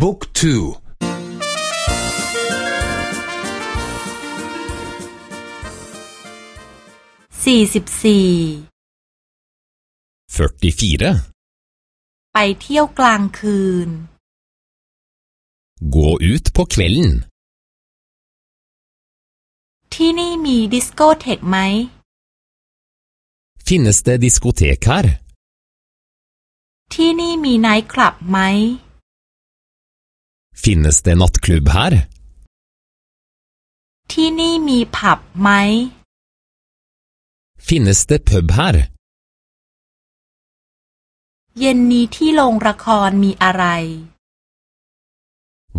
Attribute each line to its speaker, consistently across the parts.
Speaker 1: บุ๊กทู
Speaker 2: สี่สิบสี่ไปเที่ยวกลางคืน
Speaker 3: Gå ut på kvelden
Speaker 2: ที่นี่มีดิสโกเทกไหม
Speaker 3: Finnes det diskotek her?
Speaker 2: ที่นี่มีไนท์คลับไหม
Speaker 3: Finnes det nattklubb her?
Speaker 2: ที่นี่มีผับไหม
Speaker 3: Finnes det pub her?
Speaker 2: เย็นนี้ที่โรงละครมีอะไร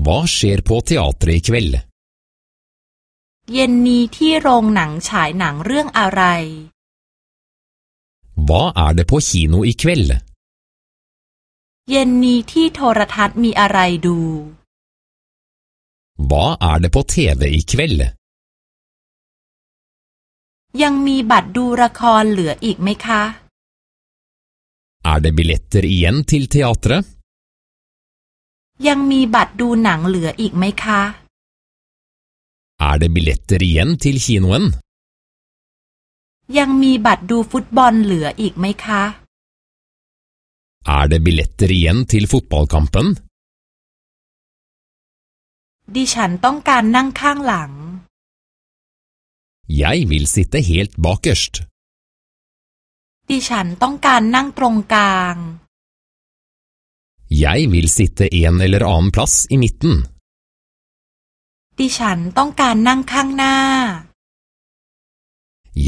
Speaker 3: Hva skjer på teatret i kveld?
Speaker 2: เย็นนี้ที่โรงหนังฉายหนังเรื่องอะไร
Speaker 3: Hva er det på kino i kveld?
Speaker 2: เย็นนี้ที่โทรทัศน์มีอะไรดู
Speaker 3: Hva er det på TV i kveld?
Speaker 2: ยังมีบัตรดูละครเหลืออีกไหมคะ
Speaker 3: Er det billetter igjen til teatret?
Speaker 2: ยังมีบัตรดูหนังเหลืออีกไหมคะ
Speaker 3: Er det billetter igjen til kinoen?
Speaker 2: ยังมีบัตรดูฟุตบอลเหลืออีกไหมคะ
Speaker 3: Er det billetter igjen til fotballkampen?
Speaker 2: ดิฉันต้องการนั่งข้างหลัง
Speaker 3: Jeg vil sitte helt bakerst.
Speaker 2: ดิฉันต้องการนั่งตรงกลาง
Speaker 3: Jeg vil sitte en eller annen plass i midten.
Speaker 2: ดิฉันต้องการนั่งข้างหน้า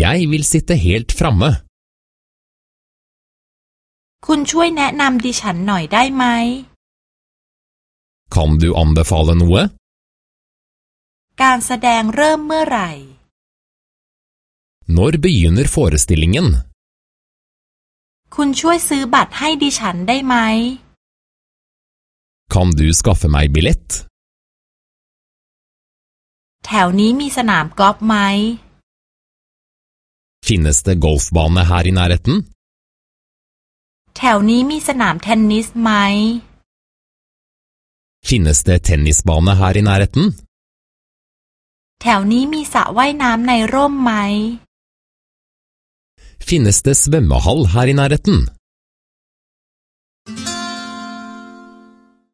Speaker 3: Jeg vil sitte helt framme.
Speaker 2: คุณช่วยแนะนำดิฉันหน่อยได้ไหม
Speaker 3: Kan du anbefale noe?
Speaker 2: การแสดงเริ่มเมื่อไหร่
Speaker 3: Når begynner forestillingen?
Speaker 2: คุณช่วยซื้อบัตรให้ดิฉันได้ไหม
Speaker 3: Kan du skaffe meg billett?
Speaker 2: แถวนี้มีสนามกอล์ฟไหม
Speaker 3: Finnes det golfbane her i nærheten?
Speaker 2: แถวนี้มีสนามเทนนิสไหม
Speaker 3: Finnes det tennisbane her i nærheten?
Speaker 2: แถวนี้มีสระว่ายน้ำในร่มไหม
Speaker 3: Finnes det svømmehall her i nærheten?